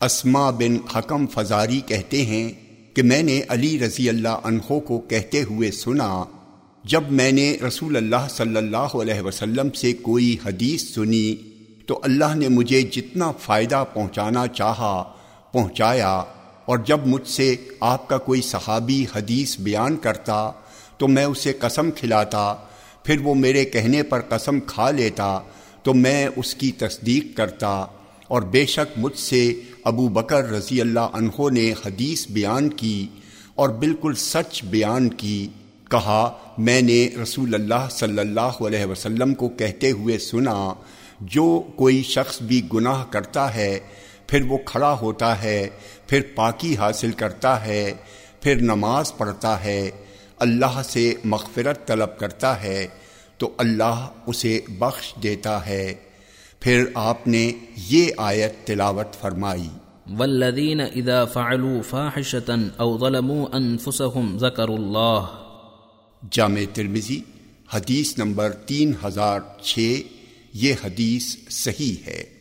اسما بن حکم فزاری کہتے ہیں کہ میں نے علی رضی اللہ عنہ کو کہتے ہوئے سنا، جب میں نے رسول اللہ صلی اللہ علیہ وسلم سے کوئی حدیث سنی تو اللہ نے مجھے جتنا فائدہ پہنچانا چاہا، پہنچایا اور جب مجھ سے آپ کا کوئی صحابی حدیث بیان کرتا تو میں اسے قسم کھلاتا، پھر وہ میرے کہنے پر قسم کھا لیتا تو میں اس کی تصدیق کرتا اور بے شک مجھ سے ابو بکر رضی اللہ عنہ نے حدیث بیان کی اور بالکل سچ بیان کی، کہا، میں نے رسول اللہ صلی اللہ علیہ وسلم کو کہتے ہوئے سنا، جو کوئی شخص بھی گناہ کرتا ہے، پھر وہ کھڑا ہوتا ہے، پھر پاکی حاصل کرتا ہے، پھر نماز پڑھتا ہے، اللہ سے مغفرت طلب کرتا ہے، تو اللہ اسے بخش دیتا ہے۔ پھر آپ نے یہ آیت تلاوت فرمائی۔ والذین اذا فعلوا فاحشتا او ظلموا انفسهم ذکروا اللہ جامع ترمزی حدیث نمبر تین ہزار چھ یہ حدیث صحیح ہے۔